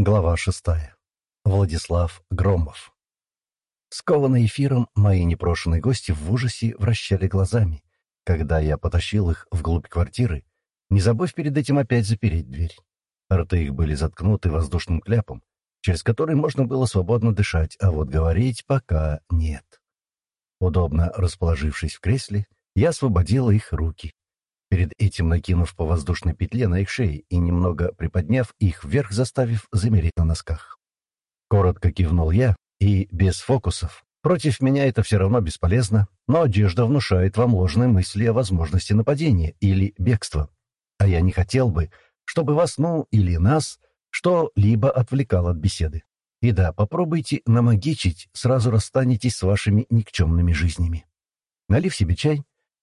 Глава шестая. Владислав Громов. Скованные эфиром, мои непрошенные гости в ужасе вращали глазами, когда я потащил их вглубь квартиры, не забыв перед этим опять запереть дверь. Рты их были заткнуты воздушным кляпом, через который можно было свободно дышать, а вот говорить пока нет. Удобно расположившись в кресле, я освободил их руки перед этим накинув по воздушной петле на их шеи и немного приподняв их вверх, заставив замереть на носках. Коротко кивнул я, и без фокусов. Против меня это все равно бесполезно, но одежда внушает вам ложные мысли о возможности нападения или бегства. А я не хотел бы, чтобы вас, ну, или нас, что-либо отвлекало от беседы. И да, попробуйте намагичить, сразу расстанетесь с вашими никчемными жизнями. Налив себе чай,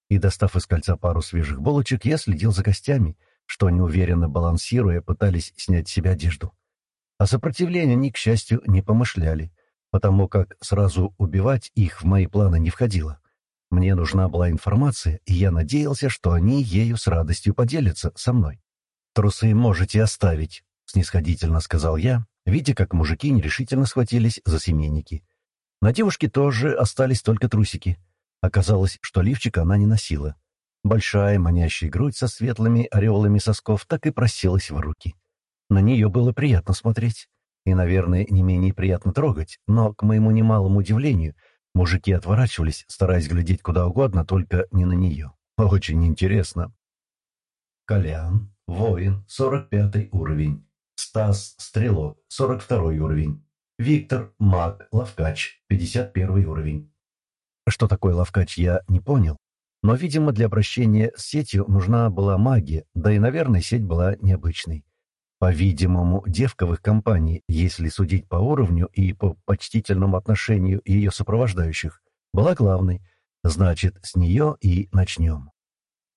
и, достав из кольца пару свежих булочек, я следил за гостями, что, неуверенно балансируя, пытались снять с себя одежду. О сопротивлении они, к счастью, не помышляли, потому как сразу убивать их в мои планы не входило. Мне нужна была информация, и я надеялся, что они ею с радостью поделятся со мной. «Трусы можете оставить», — снисходительно сказал я, видя, как мужики нерешительно схватились за семейники. На девушке тоже остались только трусики — Оказалось, что лифчик она не носила. Большая манящая грудь со светлыми ореолами сосков так и просилась в руки. На нее было приятно смотреть. И, наверное, не менее приятно трогать, но, к моему немалому удивлению, мужики отворачивались, стараясь глядеть куда угодно, только не на нее. Очень интересно. Колян, воин, 45 уровень. Стас, стрелок, 42 уровень. Виктор, маг, ловкач, 51 уровень. Что такое ловкач, я не понял. Но, видимо, для обращения с сетью нужна была магия, да и, наверное, сеть была необычной. По-видимому, их компании, если судить по уровню и по почтительному отношению ее сопровождающих, была главной. Значит, с нее и начнем.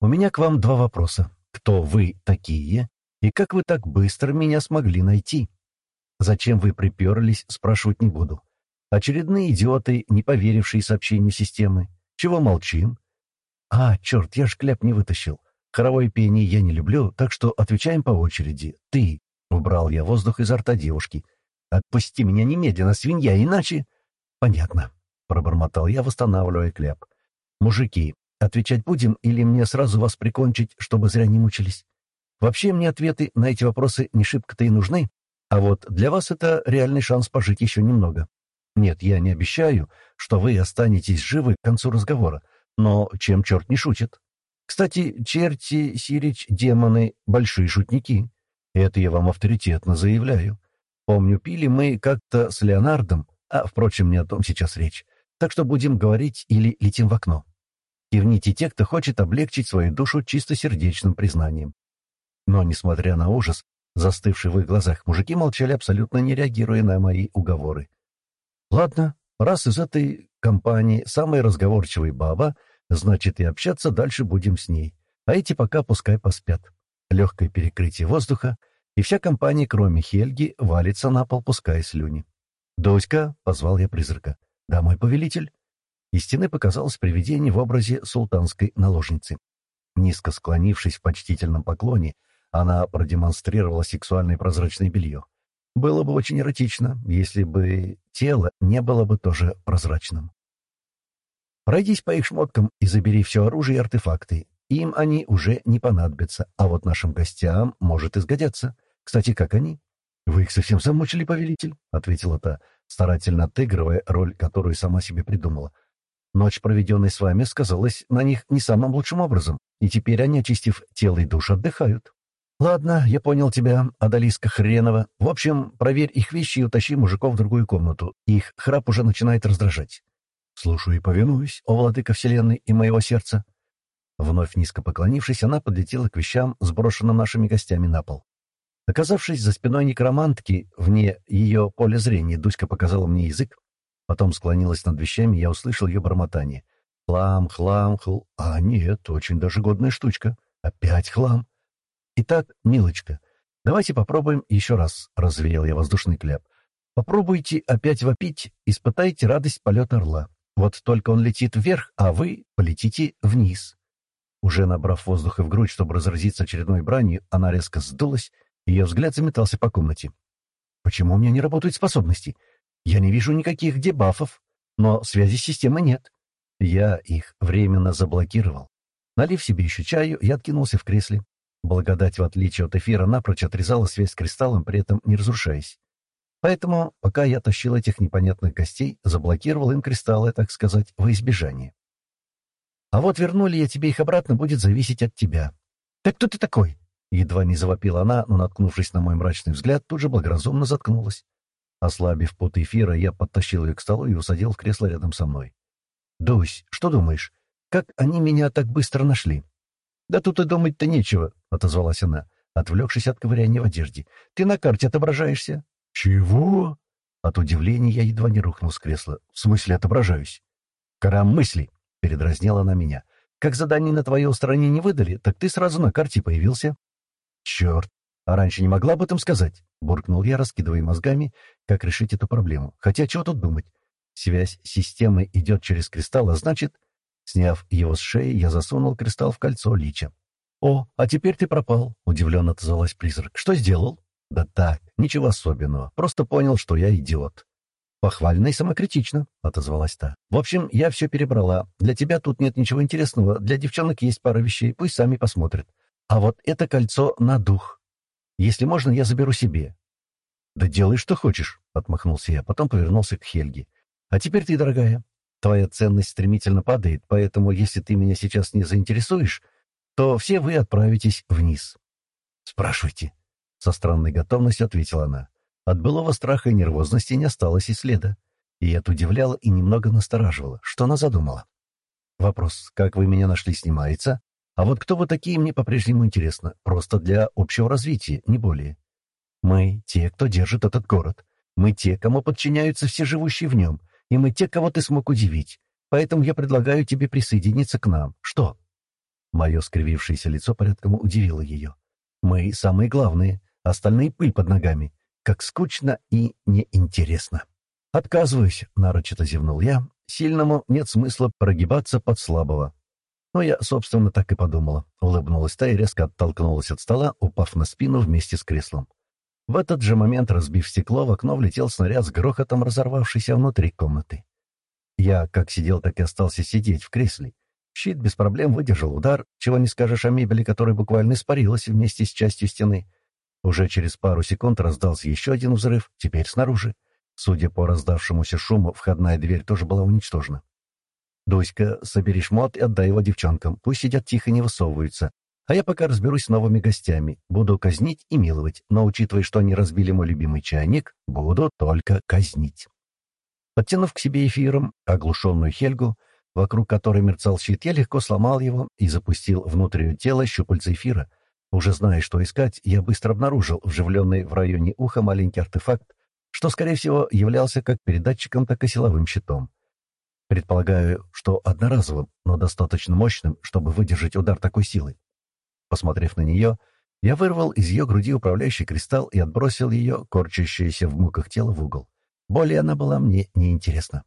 У меня к вам два вопроса. Кто вы такие? И как вы так быстро меня смогли найти? Зачем вы приперлись, спрашивать не буду. Очередные идиоты, не поверившие сообщению системы. Чего молчим? А, черт, я ж кляп не вытащил. Хоровое пение я не люблю, так что отвечаем по очереди. Ты. Убрал я воздух изо рта девушки. Отпусти меня немедленно, свинья, иначе... Понятно. Пробормотал я, восстанавливая кляп. Мужики, отвечать будем или мне сразу вас прикончить, чтобы зря не мучились? Вообще мне ответы на эти вопросы не шибко-то и нужны, а вот для вас это реальный шанс пожить еще немного. Нет, я не обещаю, что вы останетесь живы к концу разговора, но чем черт не шутит? Кстати, черти, сирич, демоны — большие шутники. Это я вам авторитетно заявляю. Помню, пили мы как-то с Леонардом, а, впрочем, не о том сейчас речь. Так что будем говорить или летим в окно. Кивните те, кто хочет облегчить свою душу чистосердечным признанием. Но, несмотря на ужас, застывший в их глазах, мужики молчали, абсолютно не реагируя на мои уговоры. Ладно, раз из этой компании самая разговорчивая баба, значит и общаться дальше будем с ней. А эти пока пускай поспят. Легкое перекрытие воздуха, и вся компания, кроме Хельги, валится на пол, пуская слюни. «Доська!» — позвал я призрака. «Да, мой повелитель!» Из стены показалось привидение в образе султанской наложницы. Низко склонившись в почтительном поклоне, она продемонстрировала сексуальное прозрачное белье. Было бы очень эротично, если бы тело не было бы тоже прозрачным. Пройдись по их шмоткам и забери все оружие и артефакты. Им они уже не понадобятся, а вот нашим гостям может изгодятся. Кстати, как они? — Вы их совсем замучили, повелитель, — ответила та, старательно отыгрывая роль, которую сама себе придумала. Ночь, проведенная с вами, сказалась на них не самым лучшим образом, и теперь они, очистив тело и душу, отдыхают. «Ладно, я понял тебя, Адалиска хренова. В общем, проверь их вещи и утащи мужиков в другую комнату. Их храп уже начинает раздражать». «Слушаю и повинуюсь, о владыка вселенной и моего сердца». Вновь низко поклонившись, она подлетела к вещам, сброшенным нашими гостями на пол. Оказавшись за спиной некромантки, вне ее поля зрения, Дуська показала мне язык, потом склонилась над вещами, я услышал ее бормотание. «Хлам, хлам, хл... А, нет, очень даже годная штучка. Опять хлам. «Итак, милочка, давайте попробуем еще раз», — развеял я воздушный кляп. «Попробуйте опять вопить, испытайте радость полета орла. Вот только он летит вверх, а вы полетите вниз». Уже набрав воздуха в грудь, чтобы разразиться очередной бранью, она резко сдулась, и ее взгляд заметался по комнате. почему у меня не работают способности? Я не вижу никаких дебафов, но связи с системой нет. Я их временно заблокировал. Налив себе еще чаю, я откинулся в кресле. Благодать, в отличие от эфира, напрочь отрезала связь с кристаллом, при этом не разрушаясь. Поэтому, пока я тащил этих непонятных гостей, заблокировал им кристаллы, так сказать, во избежание. А вот вернули я тебе их обратно, будет зависеть от тебя. «Так кто ты такой?» Едва не завопила она, но, наткнувшись на мой мрачный взгляд, тут же благоразумно заткнулась. Ослабив пот эфира, я подтащил ее к столу и усадил в кресло рядом со мной. «Дусь, что думаешь? Как они меня так быстро нашли?» «Да тут и думать-то нечего», — отозвалась она, отвлекшись от ковыряния в одежде. «Ты на карте отображаешься». «Чего?» От удивления я едва не рухнул с кресла. «В смысле отображаюсь?» «Карам мысли», — передразнила она меня. «Как задание на твое устранение выдали, так ты сразу на карте появился». «Черт! А раньше не могла об этом сказать?» — буркнул я, раскидывая мозгами, как решить эту проблему. «Хотя чего тут думать? Связь с системой идет через кристалл, а значит...» Сняв его с шеи, я засунул кристалл в кольцо лича. «О, а теперь ты пропал», — удивленно отозвалась призрак. «Что сделал?» «Да так, ничего особенного. Просто понял, что я идиот». «Похвально и самокритично», — отозвалась та. «В общем, я все перебрала. Для тебя тут нет ничего интересного. Для девчонок есть пара вещей. Пусть сами посмотрят. А вот это кольцо на дух. Если можно, я заберу себе». «Да делай, что хочешь», — отмахнулся я. Потом повернулся к Хельге. «А теперь ты, дорогая. Твоя ценность стремительно падает, поэтому если ты меня сейчас не заинтересуешь, то все вы отправитесь вниз». «Спрашивайте», — со странной готовностью ответила она. От былого страха и нервозности не осталось и следа. И это удивляло и немного настораживало. Что она задумала? Вопрос, как вы меня нашли, снимается. А вот кто вы такие, мне по-прежнему интересно. Просто для общего развития, не более. Мы — те, кто держит этот город. Мы — те, кому подчиняются все живущие в нем. И мы — те, кого ты смог удивить. Поэтому я предлагаю тебе присоединиться к нам. Что? Мое скривившееся лицо порядком удивило ее. Мы — самые главные. Остальные — пыль под ногами как скучно и неинтересно. «Отказываюсь», — нарочито зевнул я. «Сильному нет смысла прогибаться под слабого». Но я, собственно, так и подумала. Улыбнулась та и резко оттолкнулась от стола, упав на спину вместе с креслом. В этот же момент, разбив стекло, в окно влетел снаряд с грохотом, разорвавшийся внутри комнаты. Я как сидел, так и остался сидеть в кресле. Щит без проблем выдержал удар, чего не скажешь о мебели, которая буквально испарилась вместе с частью стены. Уже через пару секунд раздался еще один взрыв, теперь снаружи. Судя по раздавшемуся шуму, входная дверь тоже была уничтожена. «Дуська, собери шмот и отдай его девчонкам. Пусть сидят тихо не высовываются. А я пока разберусь с новыми гостями. Буду казнить и миловать, но, учитывая, что они разбили мой любимый чайник, буду только казнить». Подтянув к себе эфиром оглушенную Хельгу, вокруг которой мерцал щит, я легко сломал его и запустил внутрь ее тела щупальца эфира, уже зная, что искать, я быстро обнаружил вживленный в районе уха маленький артефакт, что, скорее всего, являлся как передатчиком, так и силовым щитом. Предполагаю, что одноразовым, но достаточно мощным, чтобы выдержать удар такой силы. Посмотрев на нее, я вырвал из ее груди управляющий кристалл и отбросил ее, корчащееся в муках тело, в угол. Более она была мне неинтересна.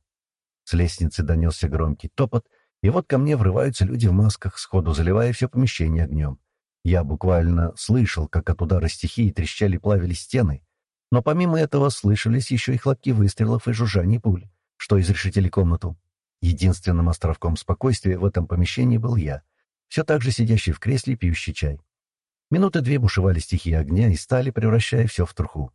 С лестницы донесся громкий топот, и вот ко мне врываются люди в масках, сходу заливая все помещение огнем. Я буквально слышал, как от удара стихии трещали и плавились стены, но помимо этого слышались еще и хлопки выстрелов и жужжание пуль, что изрешетили комнату. Единственным островком спокойствия в этом помещении был я, все так же сидящий в кресле, пьющий чай. Минуты две бушевали стихии огня и стали, превращая все в труху.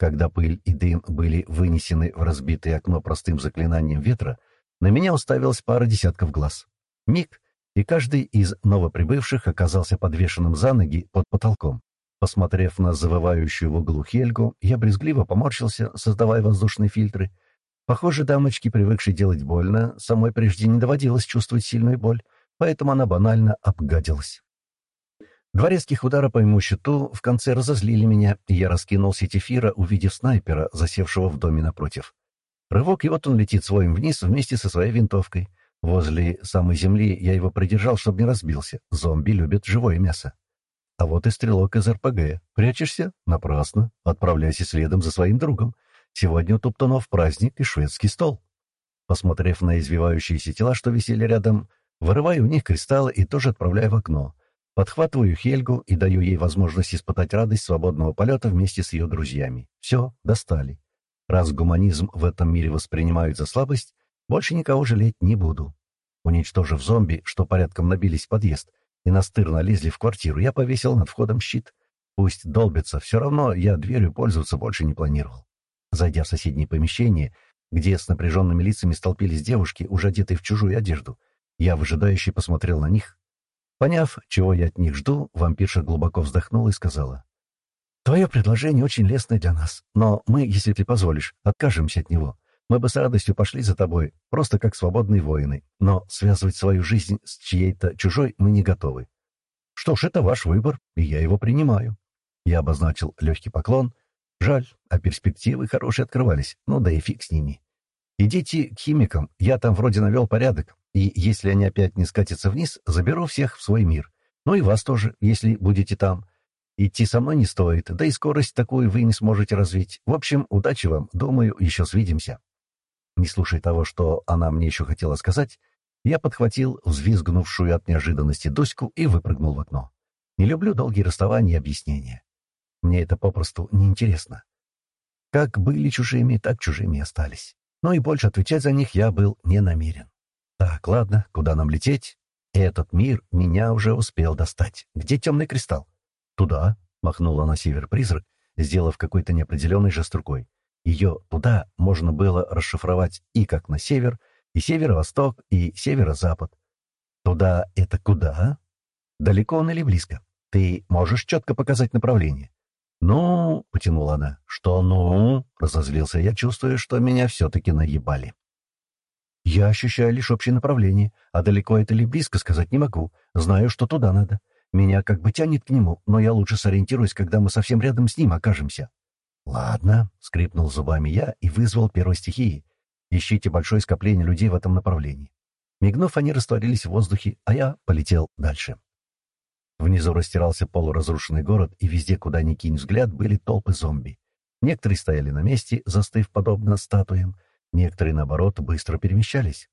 Когда пыль и дым были вынесены в разбитое окно простым заклинанием ветра, на меня уставилась пара десятков глаз. Миг, и каждый из новоприбывших оказался подвешенным за ноги под потолком. Посмотрев на завывающую в углу Хельгу, я брезгливо поморщился, создавая воздушные фильтры. Похоже, дамочке, привыкшей делать больно, самой прежде не доводилось чувствовать сильную боль, поэтому она банально обгадилась. Два резких удара по моему щиту в конце разозлили меня, и я раскинул сеть эфира, увидев снайпера, засевшего в доме напротив. Рывок, и вот он летит своим вниз вместе со своей винтовкой — Возле самой земли я его придержал, чтобы не разбился. Зомби любят живое мясо. А вот и стрелок из РПГ. Прячешься? Напрасно. Отправляйся следом за своим другом. Сегодня у Туптунов праздник и шведский стол. Посмотрев на извивающиеся тела, что висели рядом, вырываю у них кристаллы и тоже отправляю в окно. Подхватываю Хельгу и даю ей возможность испытать радость свободного полета вместе с ее друзьями. Все, достали. Раз гуманизм в этом мире воспринимают за слабость, больше никого жалеть не буду. Уничтожив зомби, что порядком набились в подъезд, и настырно лезли в квартиру, я повесил над входом щит. Пусть долбится, все равно я дверью пользоваться больше не планировал. Зайдя в соседнее помещение, где с напряженными лицами столпились девушки, уже одетые в чужую одежду, я выжидающе посмотрел на них. Поняв, чего я от них жду, вампирша глубоко вздохнула и сказала. «Твое предложение очень лестное для нас, но мы, если ты позволишь, откажемся от него. Мы бы с радостью пошли за тобой, просто как свободные воины, но связывать свою жизнь с чьей-то чужой мы не готовы. Что ж, это ваш выбор, и я его принимаю. Я обозначил легкий поклон. Жаль, а перспективы хорошие открывались, ну да и фиг с ними. Идите к химикам, я там вроде навел порядок, и если они опять не скатятся вниз, заберу всех в свой мир. Ну и вас тоже, если будете там. Идти со мной не стоит, да и скорость такую вы не сможете развить. В общем, удачи вам, думаю, еще свидимся. Не слушая того, что она мне еще хотела сказать, я подхватил взвизгнувшую от неожиданности Дуську и выпрыгнул в окно. Не люблю долгие расставания и объяснения. Мне это попросту неинтересно. Как были чужими, так чужими остались. Но и больше отвечать за них я был не намерен. Так, ладно, куда нам лететь? Этот мир меня уже успел достать. Где темный кристалл? Туда, — махнула на север призрак, сделав какой-то неопределенный жест рукой. Ее туда можно было расшифровать и как на север, и северо-восток, и северо-запад. Туда — это куда? Далеко он или близко? Ты можешь четко показать направление? «Ну...» — потянула она. «Что «ну?» — разозлился я, чувствуя, что меня все-таки наебали. «Я ощущаю лишь общее направление, а далеко это или близко сказать не могу. Знаю, что туда надо. Меня как бы тянет к нему, но я лучше сориентируюсь, когда мы совсем рядом с ним окажемся. «Ладно», — скрипнул зубами я и вызвал первой стихии. «Ищите большое скопление людей в этом направлении». Мигнув, они растворились в воздухе, а я полетел дальше. Внизу растирался полуразрушенный город, и везде, куда ни кинь взгляд, были толпы зомби. Некоторые стояли на месте, застыв подобно статуям, некоторые, наоборот, быстро перемещались.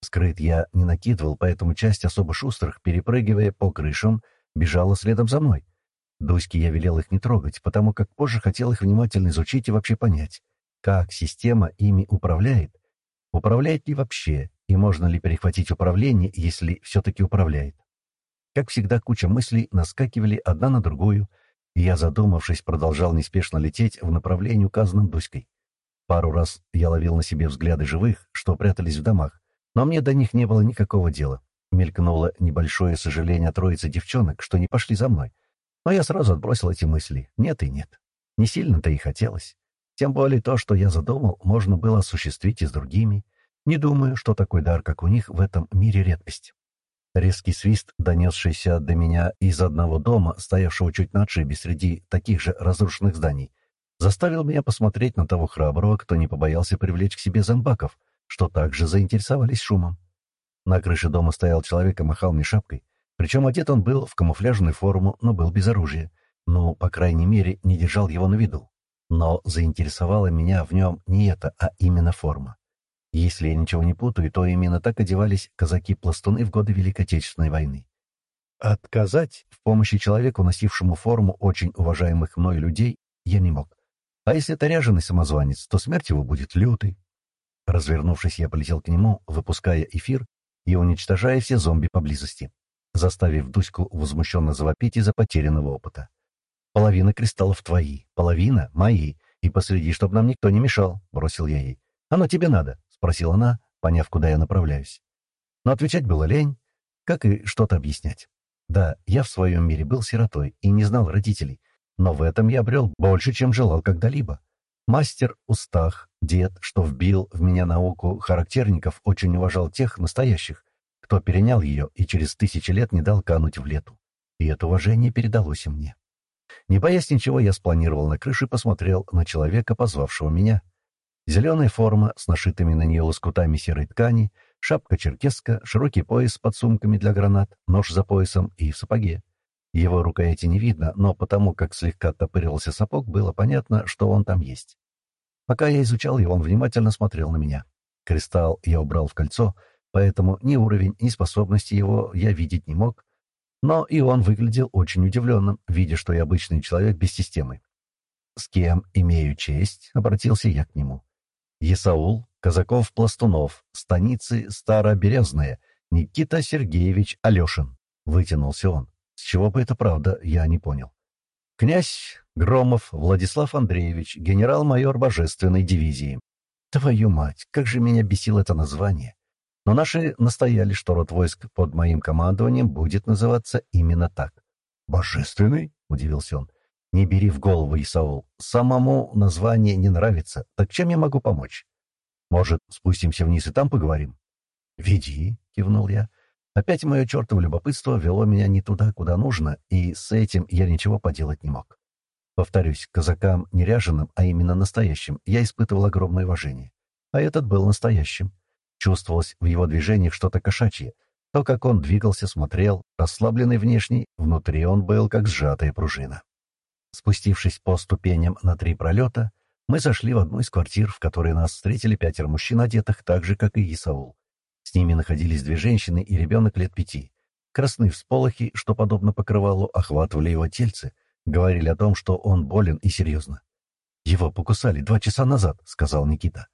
Скрыт я не накидывал, поэтому часть особо шустрых, перепрыгивая по крышам, бежала следом за мной. Дуське я велел их не трогать, потому как позже хотел их внимательно изучить и вообще понять, как система ими управляет, управляет ли вообще, и можно ли перехватить управление, если все-таки управляет. Как всегда, куча мыслей наскакивали одна на другую, и я, задумавшись, продолжал неспешно лететь в направлении, указанном Дуськой. Пару раз я ловил на себе взгляды живых, что прятались в домах, но мне до них не было никакого дела. Мелькнуло небольшое сожаление о троице девчонок, что не пошли за мной. Но я сразу отбросил эти мысли. Нет и нет. Не сильно-то и хотелось. Тем более то, что я задумал, можно было осуществить и с другими. Не думаю, что такой дар, как у них, в этом мире редкость. Резкий свист, донесшийся до меня из одного дома, стоявшего чуть на отшибе среди таких же разрушенных зданий, заставил меня посмотреть на того храброго, кто не побоялся привлечь к себе зомбаков, что также заинтересовались шумом. На крыше дома стоял человек и махал мне шапкой. Причем одет он был в камуфляжную форму, но был без оружия. Ну, по крайней мере, не держал его на виду. Но заинтересовало меня в нем не это, а именно форма. Если я ничего не путаю, то именно так одевались казаки-пластуны в годы Великой Отечественной войны. Отказать в помощи человеку, носившему форму очень уважаемых мной людей, я не мог. А если это ряженый самозванец, то смерть его будет лютой. Развернувшись, я полетел к нему, выпуская эфир и уничтожая все зомби поблизости заставив Дуську возмущенно завопить из-за потерянного опыта. «Половина кристаллов твои, половина мои, и последи, чтобы нам никто не мешал», — бросил я ей. «Оно тебе надо?» — спросила она, поняв, куда я направляюсь. Но отвечать было лень, как и что-то объяснять. Да, я в своем мире был сиротой и не знал родителей, но в этом я обрел больше, чем желал когда-либо. Мастер Устах, дед, что вбил в меня науку характерников, очень уважал тех настоящих, кто перенял ее и через тысячи лет не дал кануть в лету. И это уважение передалось и мне. Не боясь ничего, я спланировал на крыше и посмотрел на человека, позвавшего меня. Зеленая форма с нашитыми на нее лоскутами серой ткани, шапка-черкеска, широкий пояс с подсумками для гранат, нож за поясом и в сапоге. Его рукояти не видно, но потому как слегка оттопырился сапог, было понятно, что он там есть. Пока я изучал его, он внимательно смотрел на меня. Кристалл я убрал в кольцо — поэтому ни уровень, ни способности его я видеть не мог. Но и он выглядел очень удивленным, видя, что я обычный человек без системы. «С кем имею честь?» — обратился я к нему. «Есаул, Казаков-Пластунов, станицы Староберезная, Никита Сергеевич Алешин», — вытянулся он. С чего бы это правда, я не понял. «Князь Громов Владислав Андреевич, генерал-майор Божественной дивизии». Твою мать, как же меня бесило это название. Но наши настояли, что род войск под моим командованием будет называться именно так. «Божественный?» — удивился он. «Не бери в голову, Исаул. Самому название не нравится. Так чем я могу помочь? Может, спустимся вниз и там поговорим?» «Веди», — кивнул я. Опять мое чертово любопытство вело меня не туда, куда нужно, и с этим я ничего поделать не мог. Повторюсь, казакам не ряженым, а именно настоящим, я испытывал огромное уважение. А этот был настоящим. Чувствовалось в его движениях что-то кошачье. То, как он двигался, смотрел, расслабленный внешний, внутри он был как сжатая пружина. Спустившись по ступеням на три пролета, мы зашли в одну из квартир, в которой нас встретили пятеро мужчин, одетых так же, как и Исаул. С ними находились две женщины и ребенок лет пяти. Красные всполохи, что, подобно покрывалу, охватывали его тельце, говорили о том, что он болен и серьезно. «Его покусали два часа назад», — сказал Никита.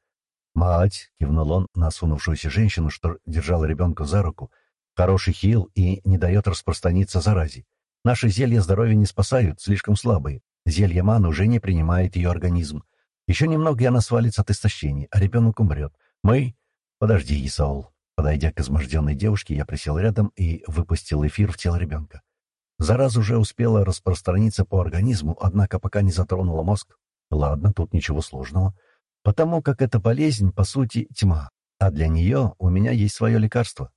«Мать», — кивнул он на сунувшуюся женщину, что держала ребенка за руку, «хороший хил и не дает распространиться заразе. Наши зелья здоровья не спасают, слишком слабые. Зелье маны уже не принимает ее организм. Еще немного, и она свалится от истощения, а ребенок умрет. Мы...» «Подожди, Исаул», Подойдя к изможденной девушке, я присел рядом и выпустил эфир в тело ребенка. Зараза уже успела распространиться по организму, однако пока не затронула мозг. Ладно, тут ничего сложного. Потому как эта болезнь, по сути, тьма, а для нее у меня есть свое лекарство.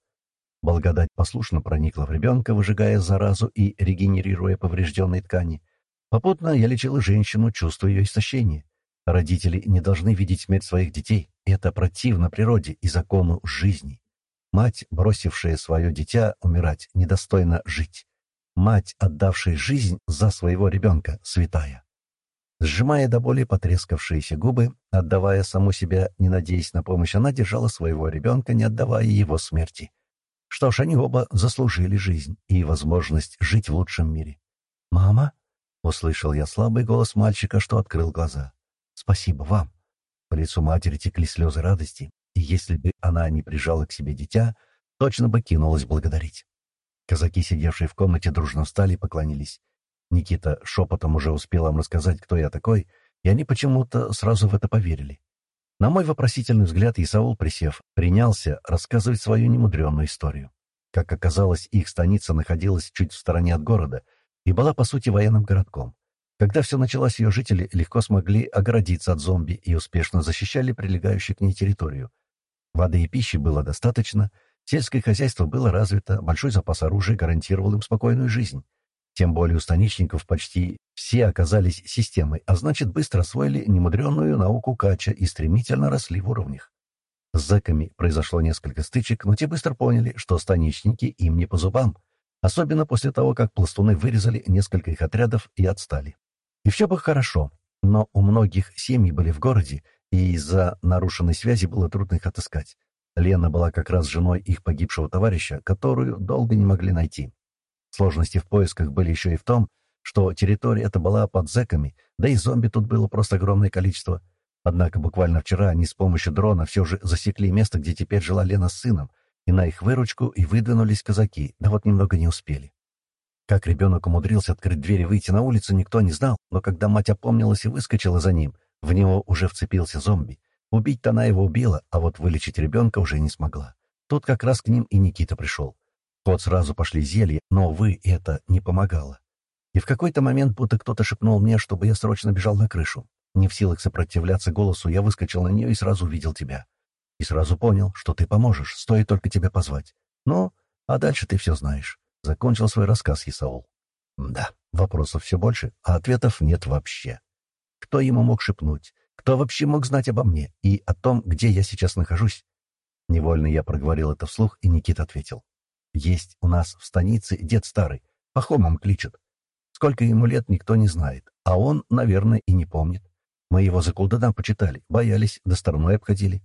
Благодать послушно проникла в ребенка, выжигая заразу и регенерируя поврежденные ткани. Попутно я лечил женщину, чувствуя ее истощение. Родители не должны видеть смерть своих детей. Это противно природе и закону жизни. Мать, бросившая свое дитя умирать, недостойна жить. Мать, отдавшая жизнь за своего ребенка, святая. Сжимая до боли потрескавшиеся губы, отдавая саму себя, не надеясь на помощь, она держала своего ребенка, не отдавая его смерти. Что ж, они оба заслужили жизнь и возможность жить в лучшем мире. «Мама?» — услышал я слабый голос мальчика, что открыл глаза. «Спасибо вам». По лицу матери текли слезы радости, и если бы она не прижала к себе дитя, точно бы кинулась благодарить. Казаки, сидевшие в комнате, дружно встали и поклонились. Никита шепотом уже успел им рассказать, кто я такой, и они почему-то сразу в это поверили. На мой вопросительный взгляд Исаул, присев, принялся рассказывать свою немудренную историю. Как оказалось, их станица находилась чуть в стороне от города и была, по сути, военным городком. Когда все началось, ее жители легко смогли оградиться от зомби и успешно защищали прилегающую к ней территорию, Воды и пищи было достаточно, сельское хозяйство было развито, большой запас оружия гарантировал им спокойную жизнь. Тем более у станичников почти все оказались системой, а значит, быстро освоили немудренную науку кача и стремительно росли в уровнях. С зэками произошло несколько стычек, но те быстро поняли, что станичники им не по зубам, особенно после того, как пластуны вырезали несколько их отрядов и отстали. И все бы хорошо, но у многих семьи были в городе, и из-за нарушенной связи было трудно их отыскать. Лена была как раз женой их погибшего товарища, которую долго не могли найти. Сложности в поисках были еще и в том, что территория эта была под зэками, да и зомби тут было просто огромное количество. Однако буквально вчера они с помощью дрона все же засекли место, где теперь жила Лена с сыном, и на их выручку и выдвинулись казаки, да вот немного не успели. Как ребенок умудрился открыть дверь и выйти на улицу, никто не знал, но когда мать опомнилась и выскочила за ним, в него уже вцепился зомби. Убить-то она его убила, а вот вылечить ребенка уже не смогла. Тут как раз к ним и Никита пришел. Кот сразу пошли зелья, но, вы это не помогало. И в какой-то момент будто кто-то шепнул мне, чтобы я срочно бежал на крышу. Не в силах сопротивляться голосу, я выскочил на нее и сразу увидел тебя. И сразу понял, что ты поможешь, стоит только тебя позвать. Ну, а дальше ты все знаешь. Закончил свой рассказ Исаул. Да, вопросов все больше, а ответов нет вообще. Кто ему мог шепнуть? Кто вообще мог знать обо мне и о том, где я сейчас нахожусь? Невольно я проговорил это вслух, и Никита ответил. Есть у нас в станице дед старый, Пахомом кличут. Сколько ему лет, никто не знает, а он, наверное, и не помнит. Мы его за кулдана почитали, боялись, до стороной обходили.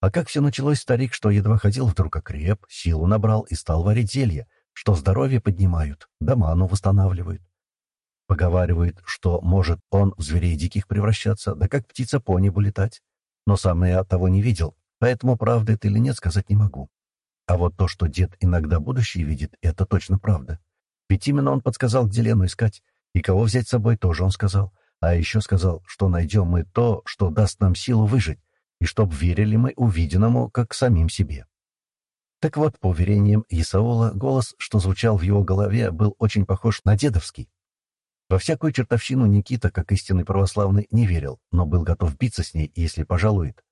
А как все началось, старик, что едва ходил, вдруг окреп, силу набрал и стал варить зелья, что здоровье поднимают, да ману восстанавливают. Поговаривают, что может он в зверей диких превращаться, да как птица по небу летать. Но сам я того не видел, поэтому правда это или нет сказать не могу. А вот то, что дед иногда будущее видит, это точно правда. Ведь именно он подсказал, где Лену искать, и кого взять с собой тоже он сказал. А еще сказал, что найдем мы то, что даст нам силу выжить, и чтоб верили мы увиденному, как самим себе. Так вот, по уверениям Исаула, голос, что звучал в его голове, был очень похож на дедовский. Во всякую чертовщину Никита, как истинный православный, не верил, но был готов биться с ней, если пожалует.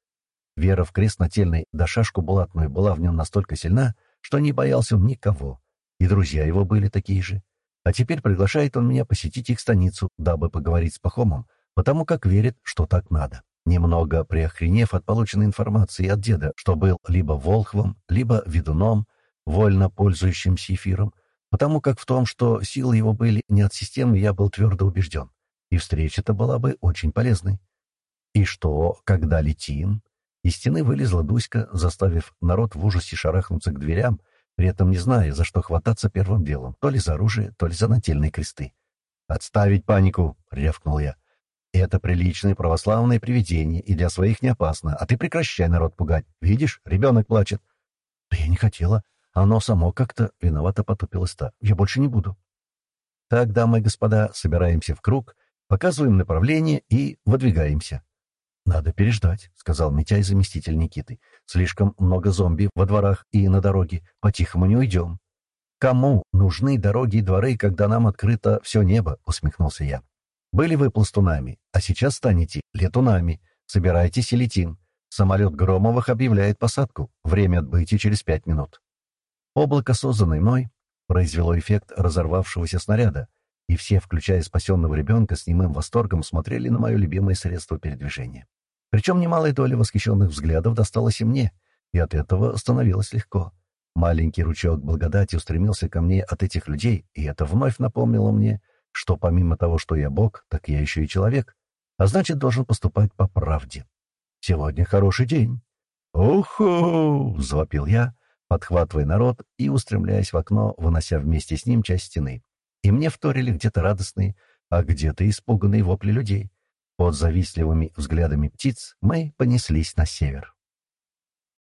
Вера в крест нательный да шашку булатную была в нем настолько сильна, что не боялся он никого. И друзья его были такие же. А теперь приглашает он меня посетить их станицу, дабы поговорить с Пахомом, потому как верит, что так надо. Немного приохренев от полученной информации от деда, что был либо волхвом, либо ведуном, вольно пользующимся эфиром, потому как в том, что силы его были не от системы, я был твердо убежден. И встреча-то была бы очень полезной. И что, когда летим? Из стены вылезла Дуська, заставив народ в ужасе шарахнуться к дверям, при этом не зная, за что хвататься первым делом, то ли за оружие, то ли за нательные кресты. «Отставить панику!» — рявкнул я. «Это приличное православное привидение, и для своих не опасно, а ты прекращай народ пугать. Видишь, ребенок плачет». «Да я не хотела. Оно само как-то виновато потупилось-то. Я больше не буду». «Так, дамы и господа, собираемся в круг, показываем направление и выдвигаемся». «Надо переждать», — сказал Митяй заместитель Никиты. «Слишком много зомби во дворах и на дороге. По-тихому не уйдем». «Кому нужны дороги и дворы, когда нам открыто все небо?» — усмехнулся я. «Были вы пластунами, а сейчас станете летунами. Собирайтесь и летим. Самолет Громовых объявляет посадку. Время отбытия через пять минут». Облако, созданное мной, произвело эффект разорвавшегося снаряда, и все, включая спасенного ребенка, с немым восторгом смотрели на мое любимое средство передвижения. Причем немалая доля восхищенных взглядов досталась и мне, и от этого становилось легко. Маленький ручеек благодати устремился ко мне от этих людей, и это вновь напомнило мне, что помимо того, что я Бог, так я еще и человек, а значит, должен поступать по правде. Сегодня хороший день. «Уху!» — завопил я, подхватывая народ и устремляясь в окно, вынося вместе с ним часть стены и мне вторили где-то радостные, а где-то испуганные вопли людей. Под завистливыми взглядами птиц мы понеслись на север.